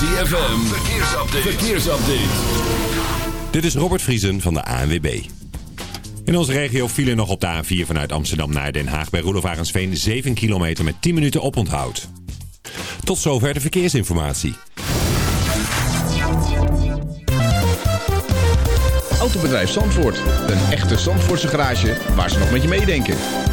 ZFM, verkeersupdate. verkeersupdate. Dit is Robert Vriesen van de ANWB. In onze regio vielen nog op de A4 vanuit Amsterdam naar Den Haag bij Roelof 7 kilometer met 10 minuten oponthoud. Tot zover de verkeersinformatie. Autobedrijf Zandvoort. Een echte Zandvoortse garage waar ze nog met je meedenken.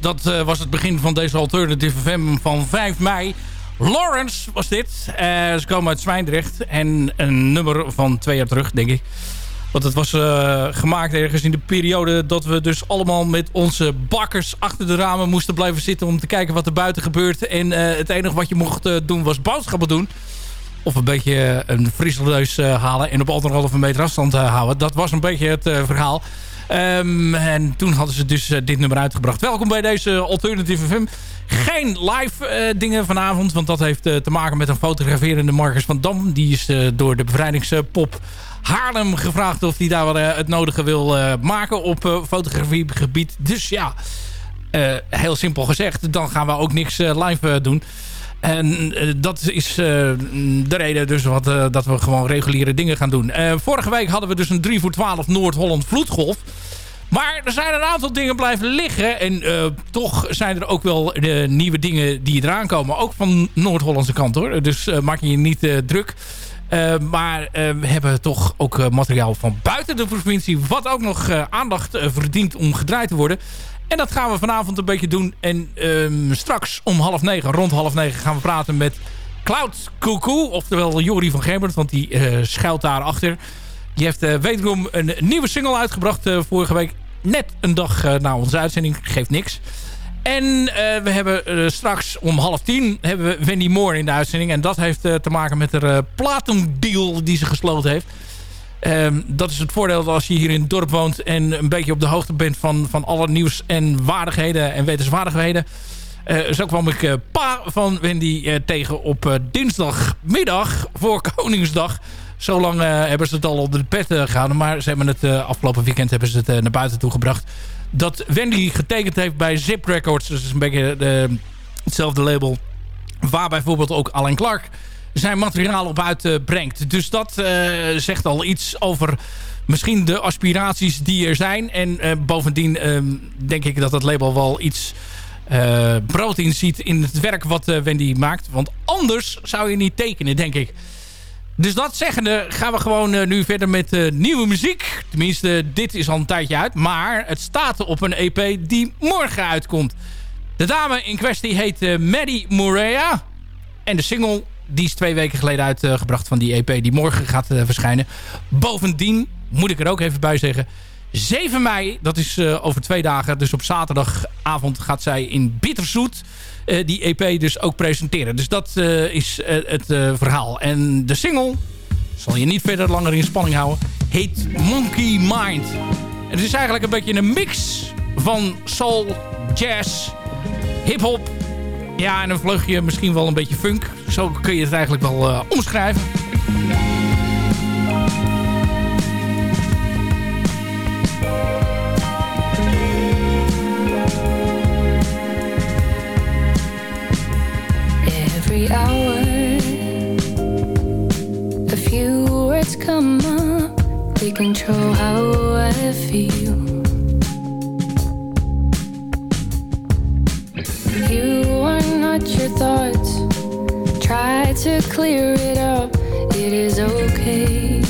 Dat uh, was het begin van deze Alternative FM van 5 mei. Lawrence was dit. Uh, ze komen uit Zwijndrecht. En een nummer van twee jaar terug, denk ik. Want het was uh, gemaakt ergens in de periode dat we dus allemaal met onze bakkers achter de ramen moesten blijven zitten om te kijken wat er buiten gebeurt. En het enige wat je mocht doen was boodschappen doen. Of een beetje een frisse halen en op anderhalve meter afstand houden. Dat was een beetje het verhaal. Um, en toen hadden ze dus uh, dit nummer uitgebracht. Welkom bij deze Alternative FM. Geen live uh, dingen vanavond, want dat heeft uh, te maken met een fotograferende Marcus van Dam. Die is door de bevrijdingspop Haarlem gevraagd of hij daar wel het nodige wil maken op fotografiegebied. Dus ja, heel simpel gezegd, dan gaan we ook niks live doen. En dat is uh, de reden dus wat, uh, dat we gewoon reguliere dingen gaan doen. Vorige week hadden we dus een 3 voor 12 Noord-Holland vloedgolf. Maar er zijn een aantal dingen blijven liggen. En toch zijn er ook wel nieuwe dingen die eraan komen. Ook van Noord-Hollandse kant hoor. Dus maak je je niet druk. maar we hebben toch ook materiaal van buiten de provincie. Wat ook nog aandacht verdient om gedraaid te worden. En dat gaan we vanavond een beetje doen. En ehm, straks om half negen, rond half negen, gaan we praten met Cloud Cuckoo. Oftewel Jori van Gerbert, want die uh, schuilt daarachter. Die heeft uh, wederom een nieuwe single uitgebracht uh, vorige week. Net een dag na onze uitzending. Geeft niks. En we hebben straks om half tien hebben we Wendy Moore in de uitzending. En dat heeft te maken met de platendeal die ze gesloten heeft. Um, dat is het voordeel als je hier in het dorp woont... en een beetje op de hoogte bent van, van alle nieuws en waardigheden en wetenswaardigheden. Uh, zo kwam ik uh, pa van Wendy uh, tegen op dinsdagmiddag voor Koningsdag. Zo lang hebben ze het al onder de pet gehouden. Maar ze hebben het afgelopen weekend hebben ze het naar buiten toe gebracht. Dat Wendy getekend heeft bij Zip Records. Dus is een beetje hetzelfde label. Waar bijvoorbeeld ook Alan Clark zijn materiaal op uitbrengt. dus dat zegt al iets over misschien de aspiraties die er zijn. En bovendien ehm, denk ik dat het label wel iets uh, brood in ziet in het werk wat Wendy maakt. Want anders zou je niet tekenen, denk ik. Dus dat zeggende gaan we gewoon nu verder met nieuwe muziek. Tenminste, dit is al een tijdje uit. Maar het staat op een EP die morgen uitkomt. De dame in kwestie heet Maddie Morea. En de single die is twee weken geleden uitgebracht van die EP die morgen gaat verschijnen. Bovendien, moet ik er ook even bij zeggen... 7 mei, dat is uh, over twee dagen. Dus op zaterdagavond gaat zij in Bitterzoet uh, die EP dus ook presenteren. Dus dat is het verhaal. En de single, zal je niet verder langer in spanning houden, heet Monkey Mind. Het is eigenlijk een beetje een mix van soul, jazz, hip-hop. Ja, en een vleugje misschien wel een beetje funk. Zo kun je het eigenlijk wel omschrijven. every hour. A few words come up, they control how I feel. You are not your thoughts, try to clear it up, it is okay.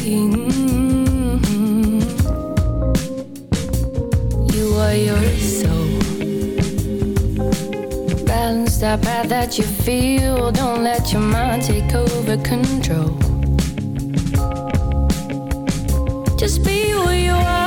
You are yourself that path that you feel. Don't let your mind take over control. Just be who you are.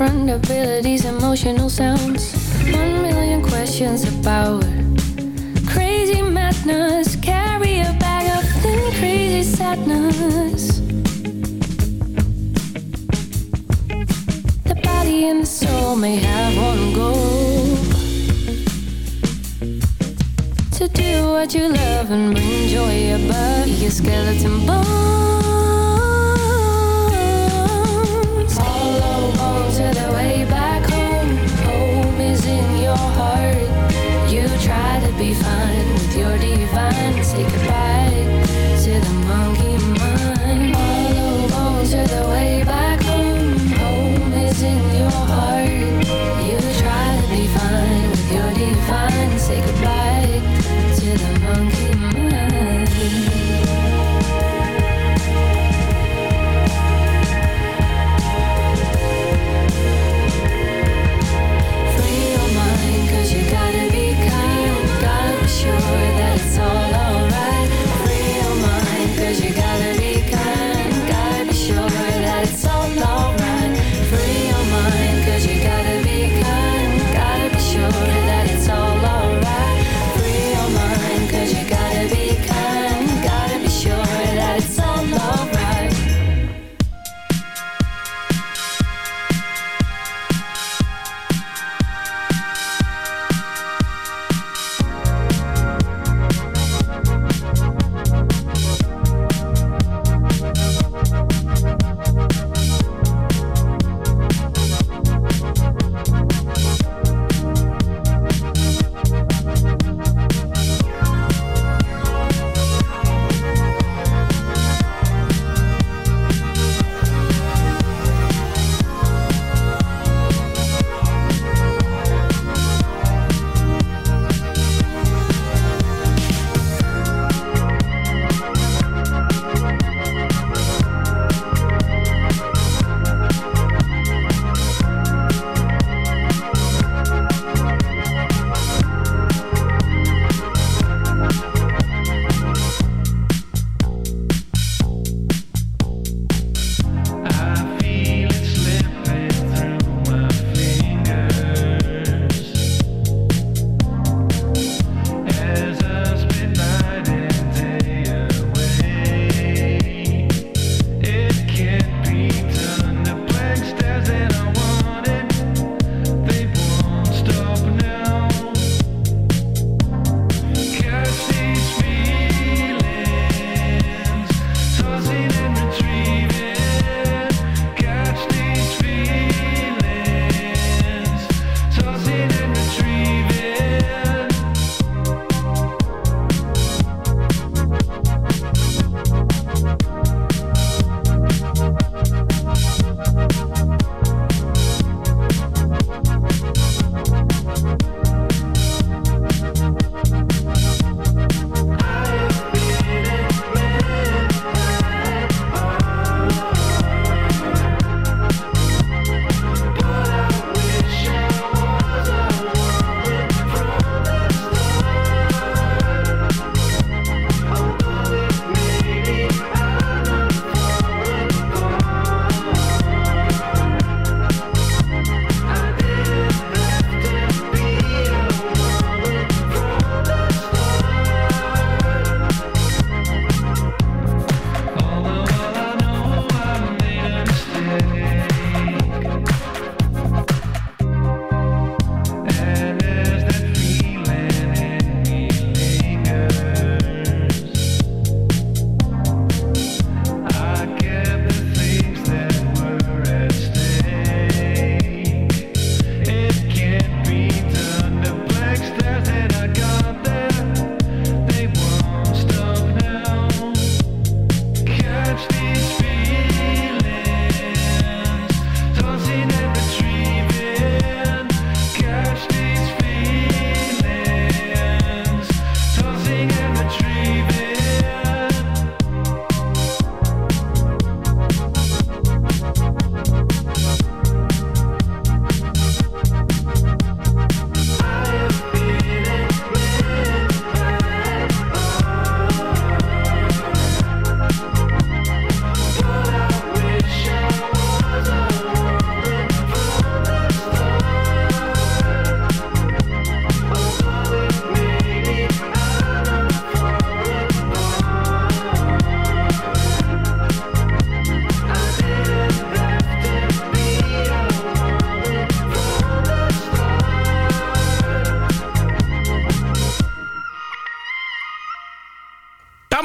Different abilities, emotional sounds. One million questions about crazy madness. Carry a bag of thin, crazy sadness. The body and the soul may have one goal to do what you love and bring joy above your skeleton bones.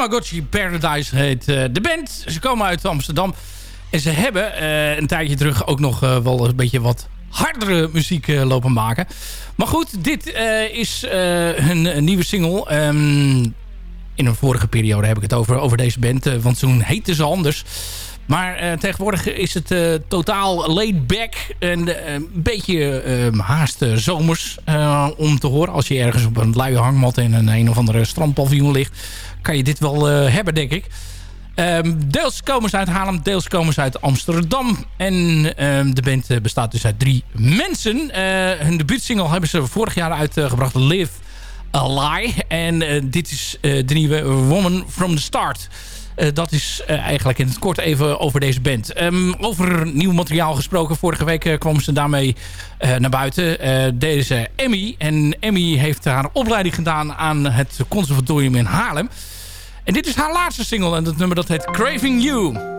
Tamagotchi Paradise heet de band. Ze komen uit Amsterdam. En ze hebben een tijdje terug ook nog wel een beetje wat hardere muziek lopen maken. Maar goed, dit is hun nieuwe single. Ehm, in een vorige periode heb ik het over, over deze band. want toen heette ze anders. Maar tegenwoordig is het totaal laid back. En een beetje haast zomers om te horen. Als je ergens op een luie hangmat in een een of andere strandpaviljoen ligt. Kan je dit wel hebben, denk ik. Um, deels komen ze uit Haarlem, deels komen ze uit Amsterdam. En um, de band bestaat dus uit drie mensen. hun debuutsingle hebben ze vorig jaar uitgebracht. Live a Lie. En dit is de nieuwe Woman from the Start. Uh, dat is uh, eigenlijk in het kort even over deze band. Um, over nieuw materiaal gesproken. Vorige week uh, kwam ze daarmee naar buiten. deze Emmy. En Emmy heeft haar opleiding gedaan aan het conservatorium in Haarlem. En dit is haar laatste single. En dat nummer dat heet Craving You.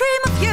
Dream of you,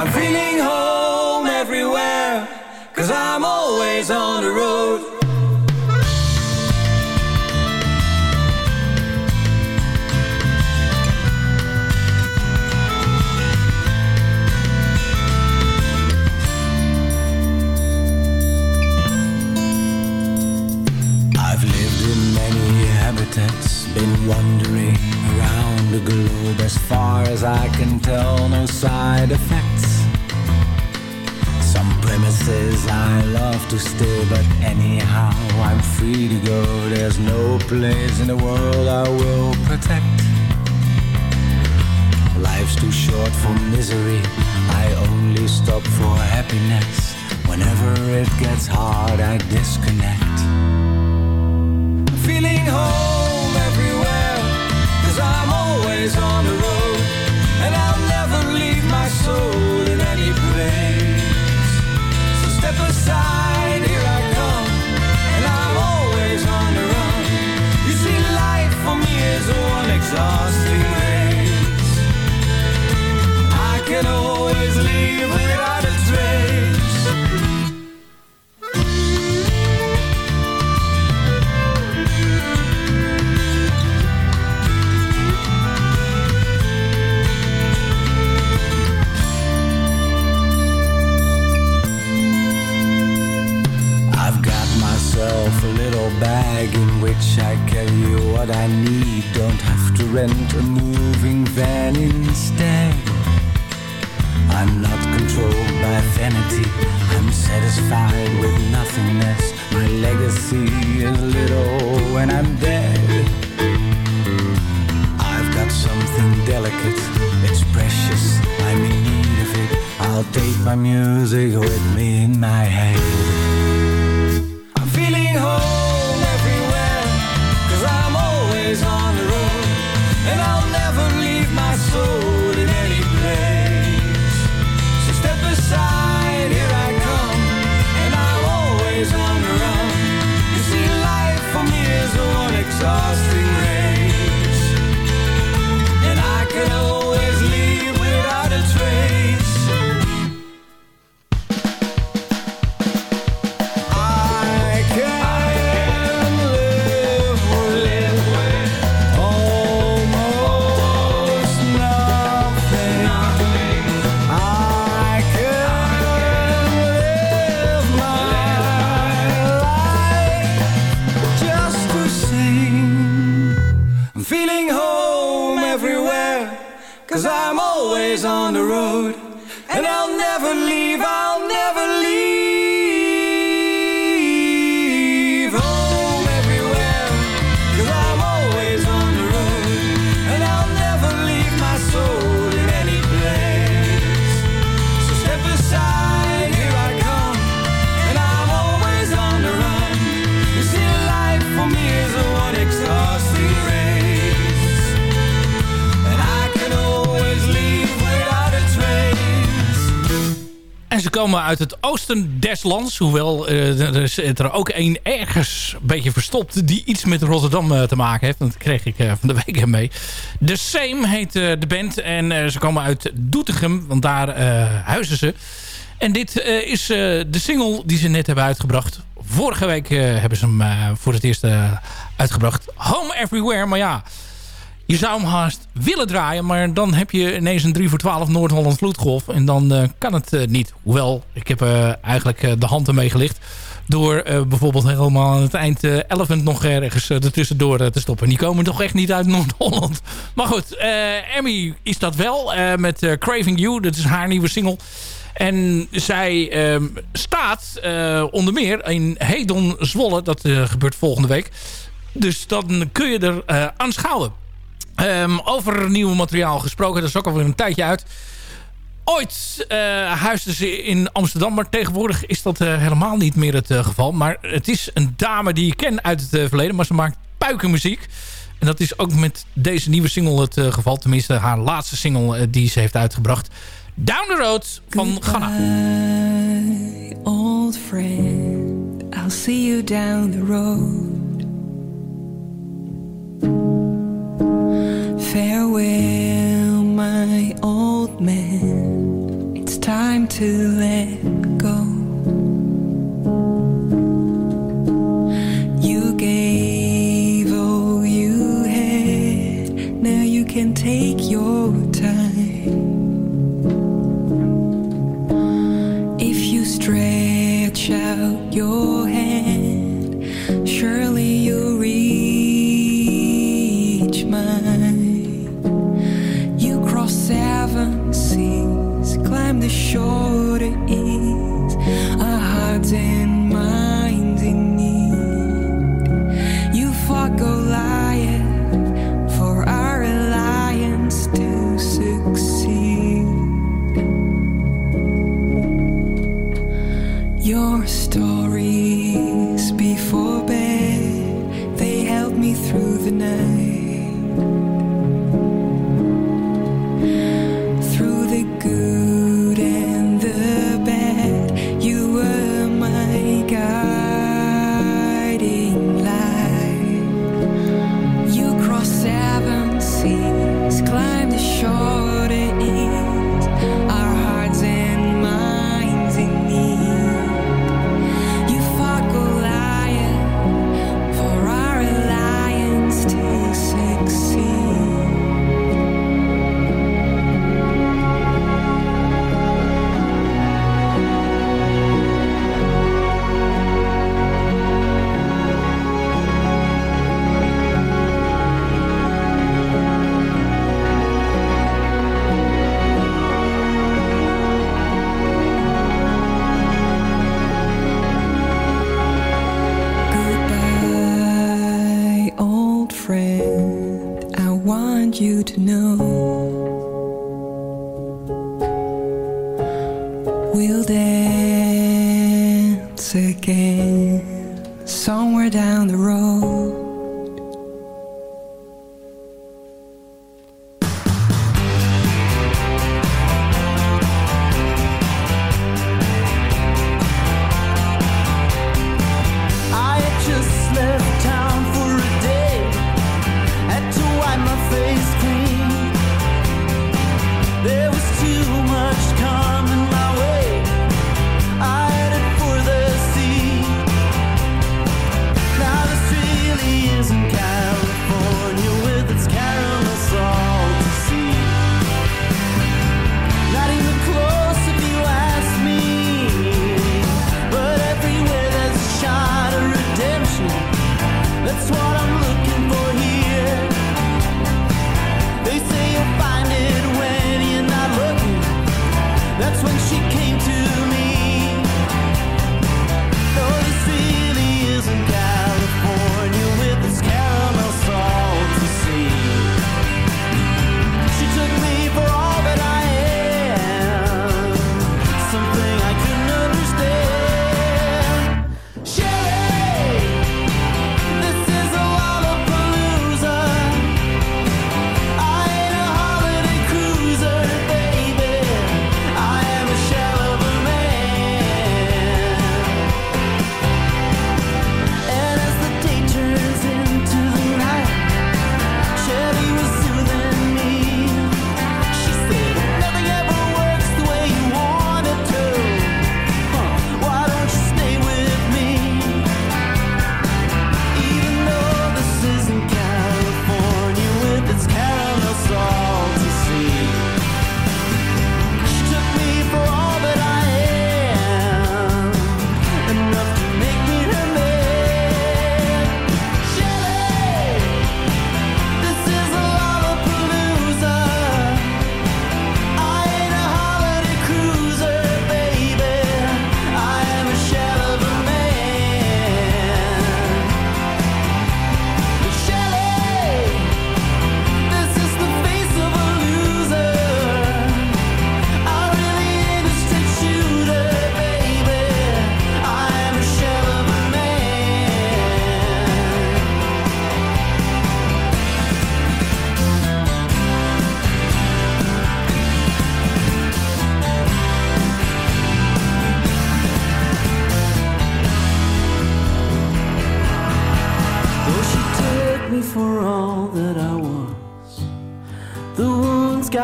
I'm feeling home everywhere, cause I'm always on the road. been wandering around the globe as far as I can tell, no side effects. Premises I love to stay, but anyhow I'm free to go. There's no place in the world I will protect. Life's too short for misery. I only stop for happiness. Whenever it gets hard, I disconnect. Feeling home everywhere, cause I'm always on the road. And I'll never leave my soul in any place. Exhausting race. I can in which I carry what I need. Don't have to rent a moving van instead. I'm not controlled by vanity. I'm satisfied with nothingness. My legacy is little when I'm dead. I've got something delicate. It's precious. I'm in need of it. I'll take my music with me in my head. Komen uit het oosten des lands. Hoewel eh, er is er ook één ergens een beetje verstopt... die iets met Rotterdam eh, te maken heeft. Dat kreeg ik eh, van de week mee. The Same heet de band. En ze komen uit Doetinchem. Want daar huizen ze. En dit is de single die ze net hebben uitgebracht. Vorige week hebben ze hem voor het eerst uitgebracht. Home Everywhere. Maar ja... Je zou hem haast willen draaien, maar dan heb je ineens een 3 voor 12 Noord-Holland vloedgolf. En dan eh, kan het eh, niet. Hoewel, ik heb eh, eigenlijk de hand ermee gelicht. Door bijvoorbeeld helemaal aan het eind Elephant nog ergens ertussendoor te stoppen. Die komen toch echt niet uit Noord-Holland. Maar goed, Emmy is dat wel. met Craving You, dat is haar nieuwe single. En zij ehm, staat onder meer in Hedon Zwolle. Dat gebeurt volgende week. Dus dan kun je er eh, aanschouwen. Ehm, over nieuw materiaal gesproken, dat is ook alweer een tijdje uit. Ooit huisden ze in Amsterdam, maar tegenwoordig is dat eh, helemaal niet meer het eh, geval. Maar het is een dame die ik ken uit het verleden, maar ze maakt puikenmuziek. En dat is ook met deze nieuwe single het geval. Tenminste, haar laatste single die ze heeft uitgebracht. Down the Road van Ghana. Old friend. I'll see you down the road. Farewell, my old man. It's time to let go. You gave all you had. Now you can take your time. If you stretch out your the shore to eat.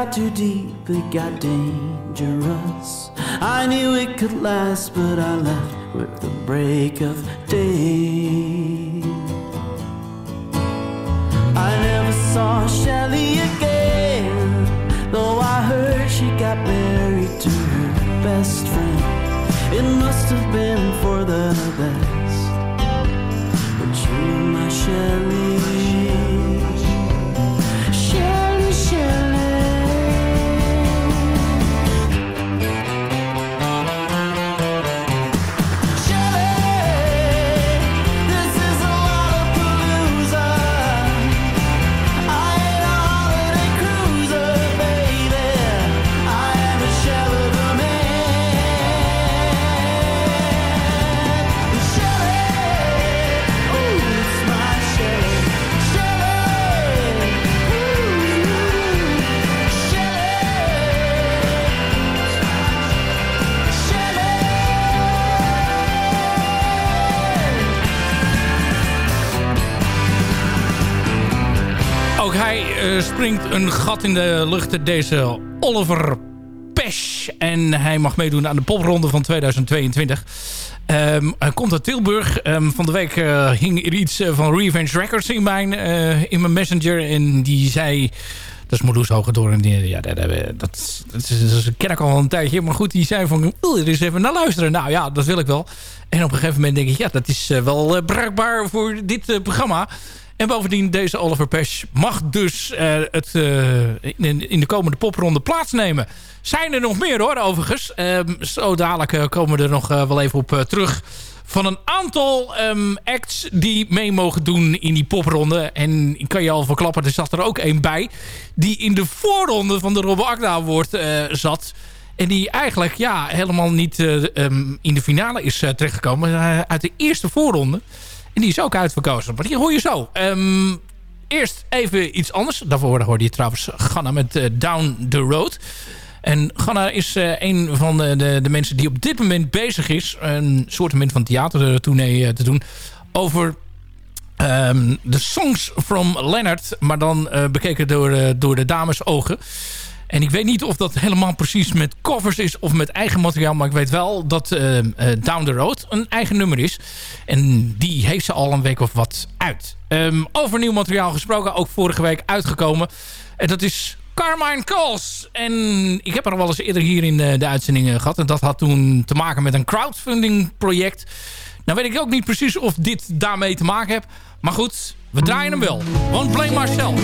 got too deep, it got dangerous. I knew it could last, but I left with the break of day. I never saw Shelley again, though I heard she got married to her best friend. It must have been for the best. Springt een gat in de lucht. Deze Oliver Pesch. En hij mag meedoen aan de popronde van 2022. Ehm, hij komt uit Tilburg. Ehm, van de week eh, hing er iets eh, van Revenge Records in mijn, eh, in mijn messenger. En die zei... Dat is Marloes Hogedoor. En die, ja, dat, dat, dat, is- dat ken ik al een tijdje. Maar goed, die zei van... Je er eens even naar luisteren? Nou ja, dat wil ik wel. En op een gegeven moment denk ik... Ja, dat is eh, wel eh, bruikbaar voor dit eh, programma. En bovendien, deze Oliver Pesch mag dus eh, het, eh, in, de komende popronde plaatsnemen. Zijn er nog meer hoor, overigens. Ehm, zo dadelijk eh, komen we er nog wel even op terug. Van een aantal ehm, acts die mee mogen doen in die popronde. En ik kan je al verklappen, er zat er ook één bij. Die in de voorronde van de Robbe Akda Award zat. En die eigenlijk ja, helemaal niet eh, ehm, in de finale is terechtgekomen. Uit de eerste voorronde. En die is ook uitverkozen. Maar die hoor je zo. Ehm, eerst even iets anders. Daarvoor hoorde je trouwens Ganna met eh, Down the Road. En Ganna is eh, een van de, de, de mensen die op dit moment bezig is... een soort van theatertournee eh, te doen... over ehm, de songs from Leonard... maar dan eh, bekeken door, eh, door de dames ogen... En ik weet niet of dat helemaal precies met covers is of met eigen materiaal. Maar ik weet wel dat eh, eh, Down the Road een eigen nummer is. En die heeft ze al een week of wat uit. Ehm, over nieuw materiaal gesproken, ook vorige week uitgekomen. En dat is Carmine Calls. En ik heb er wel eens eerder hier in de, de uitzending eh, gehad. En dat had toen te maken met een crowdfunding project. Nou weet ik ook niet precies of dit daarmee te maken heeft. Maar goed, we draaien hem wel. Want Blame Marcel.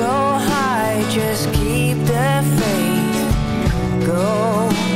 Go high. Just keep the faith. Go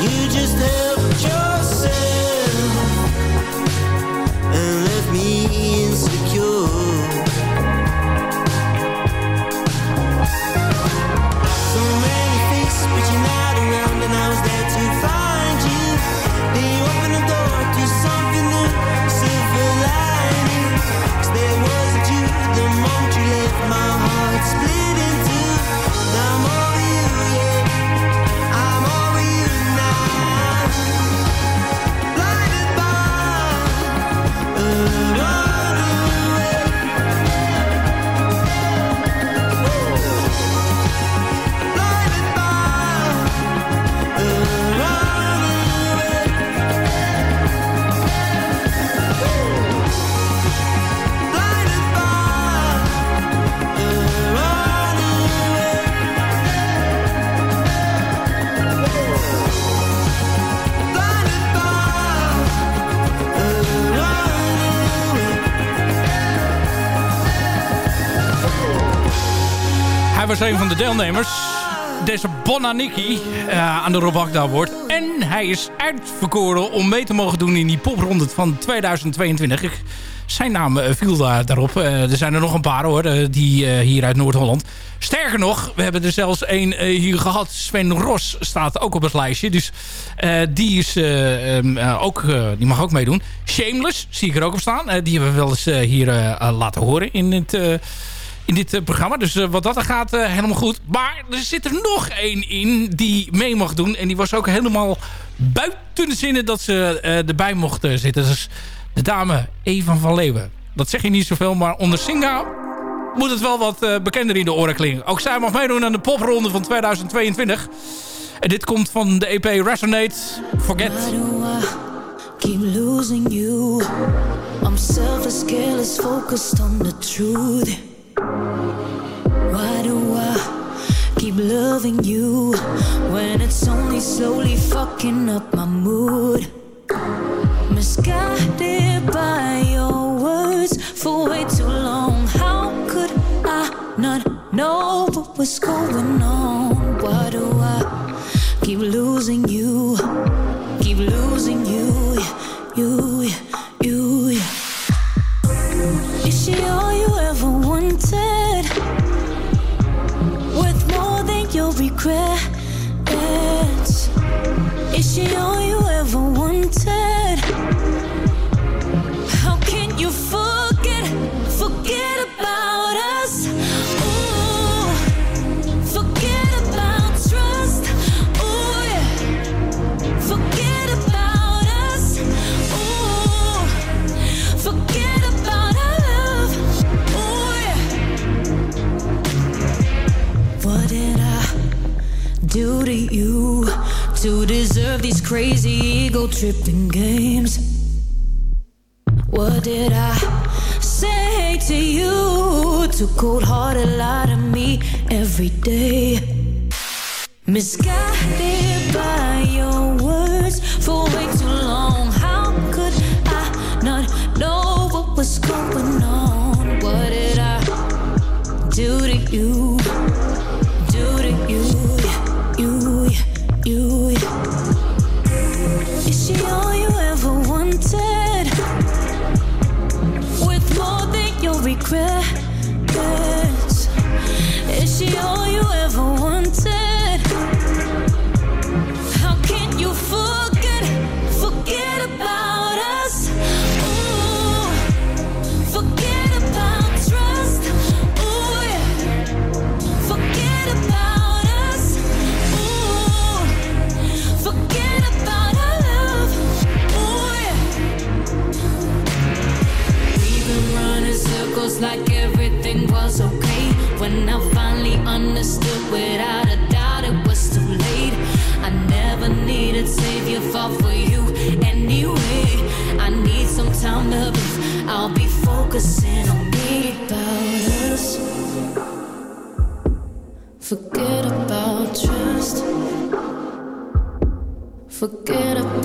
you just een van de deelnemers. Deze Bonaniki eh aan de Rob Agda Award. En hij is uitverkoren om mee te mogen doen in die popronde van 2022. Ik- Zijn naam eh, viel daar, daarop. Eh, er zijn er nog een paar hoor, die hier uit Noord-Holland. Sterker nog, we hebben er zelfs één hier gehad. Sven Ros staat ook op het lijstje. Dus die, is, eh, ehm, eh, ook, die mag ook meedoen. Shameless, zie ik er ook op staan. Die hebben we wel eens hier laten horen in het... in dit eh, programma. Dus eh, wat dat er gaat, eh, helemaal goed. Maar er zit er nog één in die mee mag doen. En die was ook helemaal buiten de zinnen dat ze erbij mocht zitten. Dus de dame Eva van Leeuwen. Dat zeg je niet zoveel, maar onder Singa moet het wel wat bekender in de oren klinken. Ook zij mag meedoen aan de popronde van 2022. En dit komt van de EP Resonate. Forget. Keep losing you? I'm selfish, careless, focused on the truth. Why do I keep loving you when it's only slowly fucking up my mood? Misguided by your words for way too long. How could I not know what was going on? Why do I keep losing you? Keep losing you, you, you. Ever wanted? With more than you'll regret. Is she all you ever wanted? To deserve these crazy ego tripping games? What did I say to you to cold hearted lie to me every day? Misguided by your words for way too long. How could I not know what was going on? What did I do to you? Do to? You, you, when I finally understood without a doubt it was too late. I never needed savior, fall for you anyway. I need some time to breathe. I'll be focusing on me about us. Forget about trust. Forget about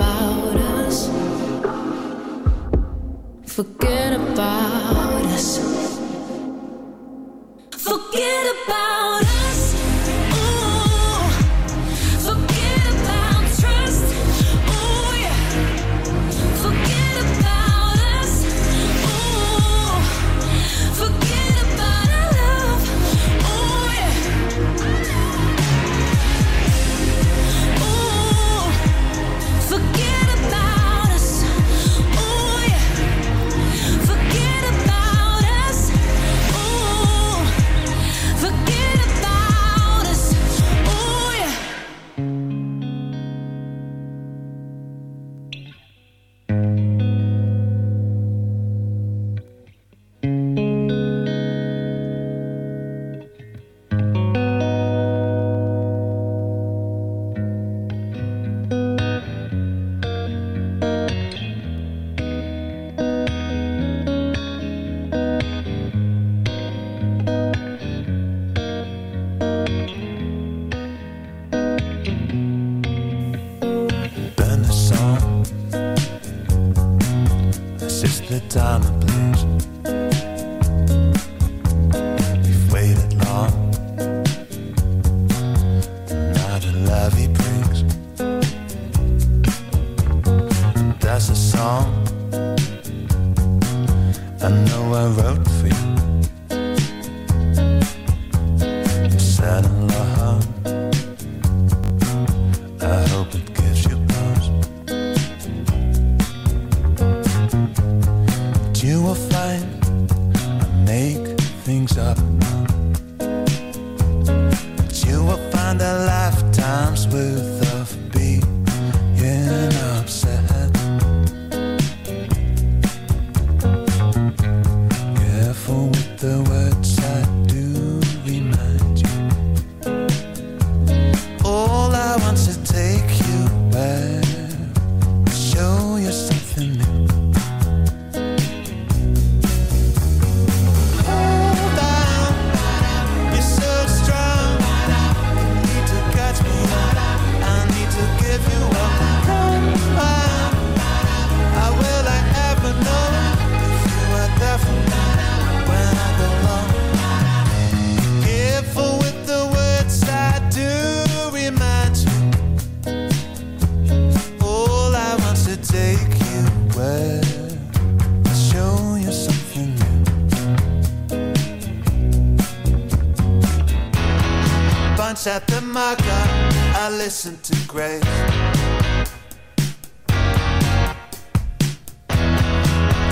my God, I listen to grace.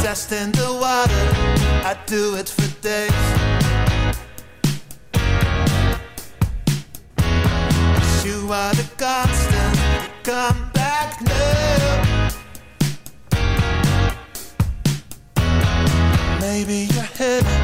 Testing the water, I do it for days. You are the constant, come back now. Maybe you're hidden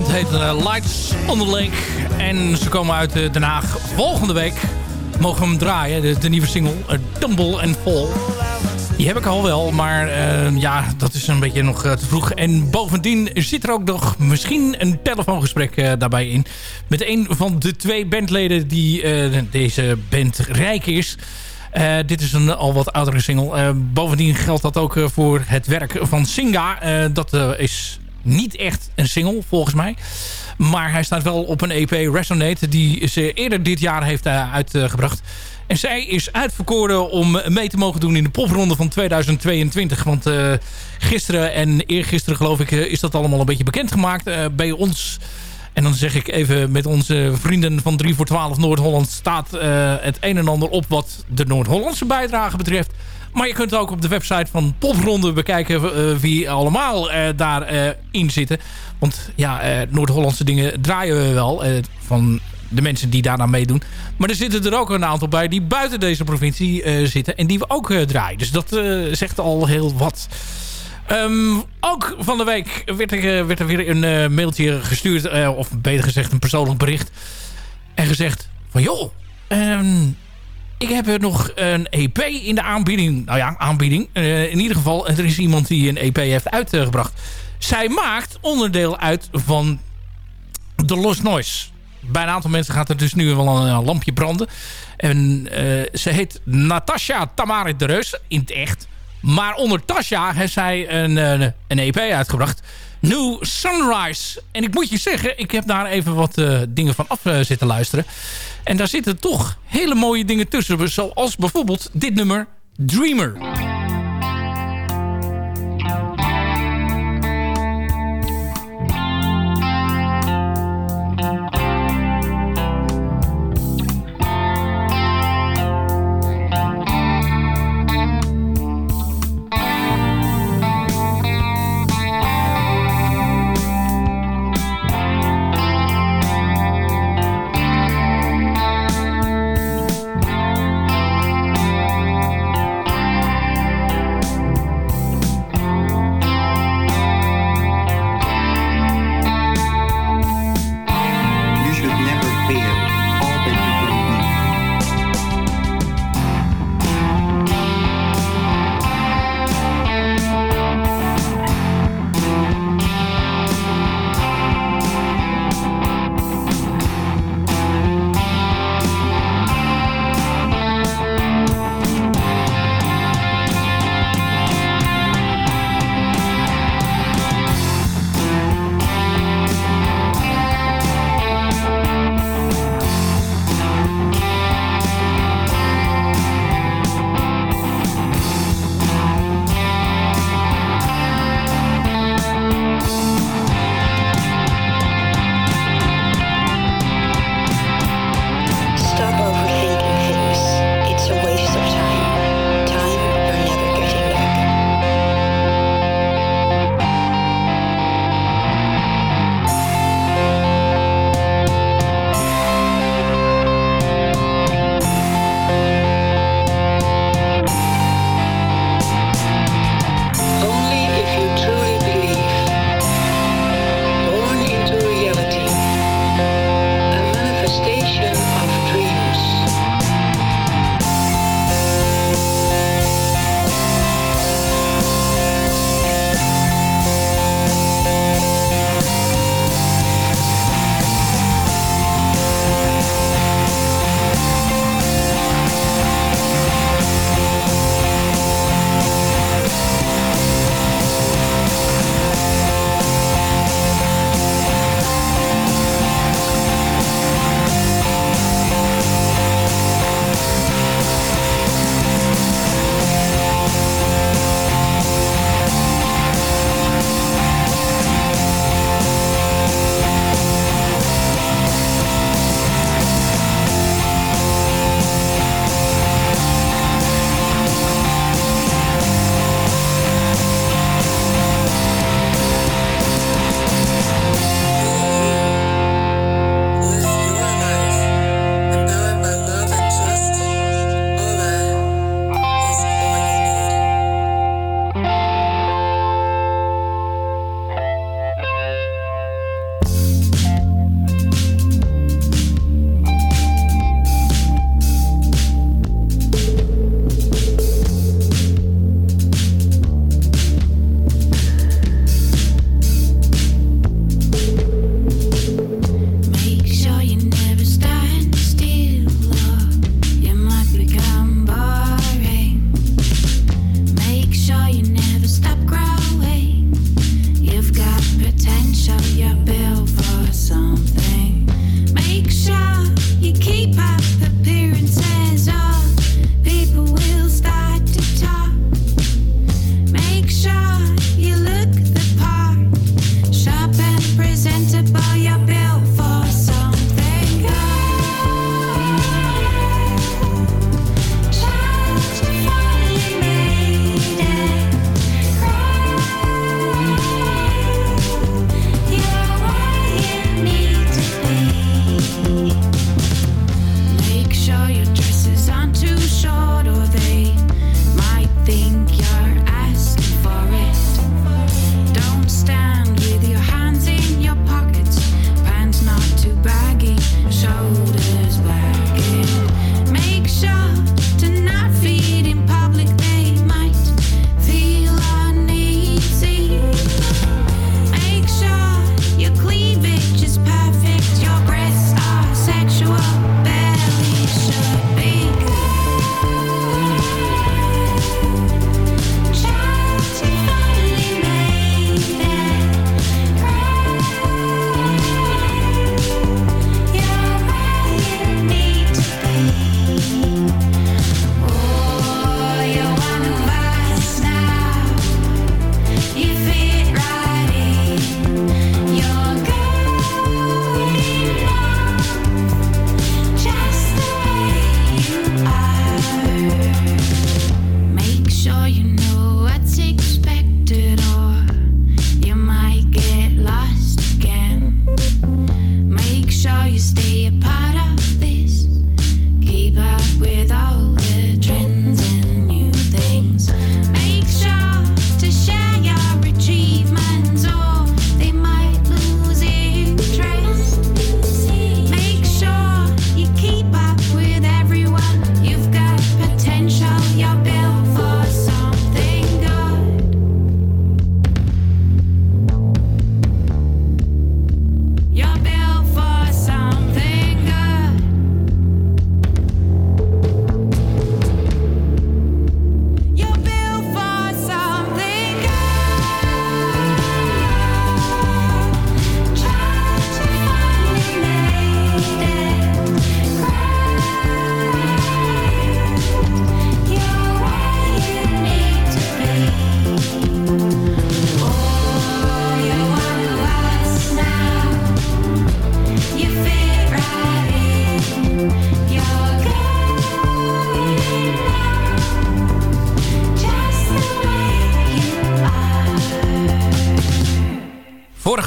band heet eh, Lights on the Lake. En ze komen uit eh, Den Haag volgende week. Mogen we hem draaien, de, de nieuwe single eh, Dumble and Fall. Die heb ik al wel, maar ja, dat is een beetje nog te vroeg. En bovendien zit er ook nog misschien een telefoongesprek daarbij in. Met een van de twee bandleden die deze band rijk is. Dit is een al wat oudere single. Bovendien geldt dat ook voor het werk van Singa. dat is niet echt een single, volgens mij. Maar hij staat wel op een EP Resonate... die ze eerder dit jaar heeft eh, uitgebracht. En zij is uitverkoren om mee te mogen doen in de popronde van 2022. Want eh, gisteren en eergisteren geloof ik eh, is dat allemaal een beetje bekendgemaakt. Bij ons, en dan zeg ik even met onze vrienden van 3 voor 12 Noord-Holland... staat het een en ander op wat de Noord-Hollandse bijdrage betreft. Maar je kunt ook op de website van Popronde bekijken eh, wie allemaal eh, daarin in zitten. Want ja, eh, Noord-Hollandse dingen draaien we wel eh, van de mensen die daarna meedoen. Maar er zitten er ook een aantal bij die buiten deze provincie eh, zitten en die we ook eh, draaien. Dus dat eh, zegt al heel wat. Ehm, ook van de week werd er, eh, werd er weer een eh, mailtje gestuurd, eh, of beter gezegd een persoonlijk bericht. En gezegd van joh, ehm, ik heb nog een EP in de aanbieding. Nou ja, aanbieding. Eh, in ieder geval, er is iemand die een EP heeft uitgebracht. Zij maakt onderdeel uit van de Lost Noise. Bij een aantal mensen gaat er dus nu wel een, lampje branden. En eh, ze heet Natasha Tamarit de Reus in het echt. Maar onder Tasha heeft zij een, eh, een EP uitgebracht. New Sunrise. En ik moet je zeggen, ik heb daar even wat eh, dingen van af zitten luisteren. En daar zitten toch hele mooie dingen tussen. Zoals bijvoorbeeld dit nummer, Dreamer.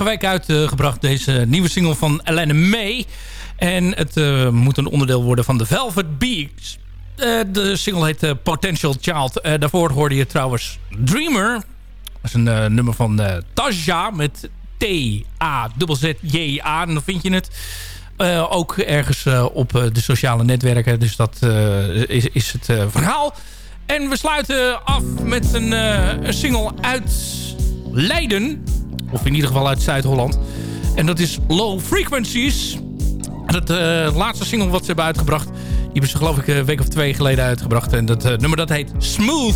Uitgebracht, deze nieuwe single van Elena May. En het eh, moet een onderdeel worden van de Velvet Beats. Eh, de single heet eh, Potential Child. Daarvoor hoorde je trouwens Dreamer. Dat is een nummer van Tasja met T-A-Z-Z-J-A. En dan vind je het ook ergens op de sociale netwerken. Dus dat is, is het verhaal. En we sluiten af met een, een single uit Leiden. Of in ieder geval uit Zuid-Holland. En dat is Low Frequencies. Dat eh, laatste single wat ze hebben uitgebracht... die hebben ze geloof ik een week of twee geleden uitgebracht. En dat eh, nummer dat heet Smooth.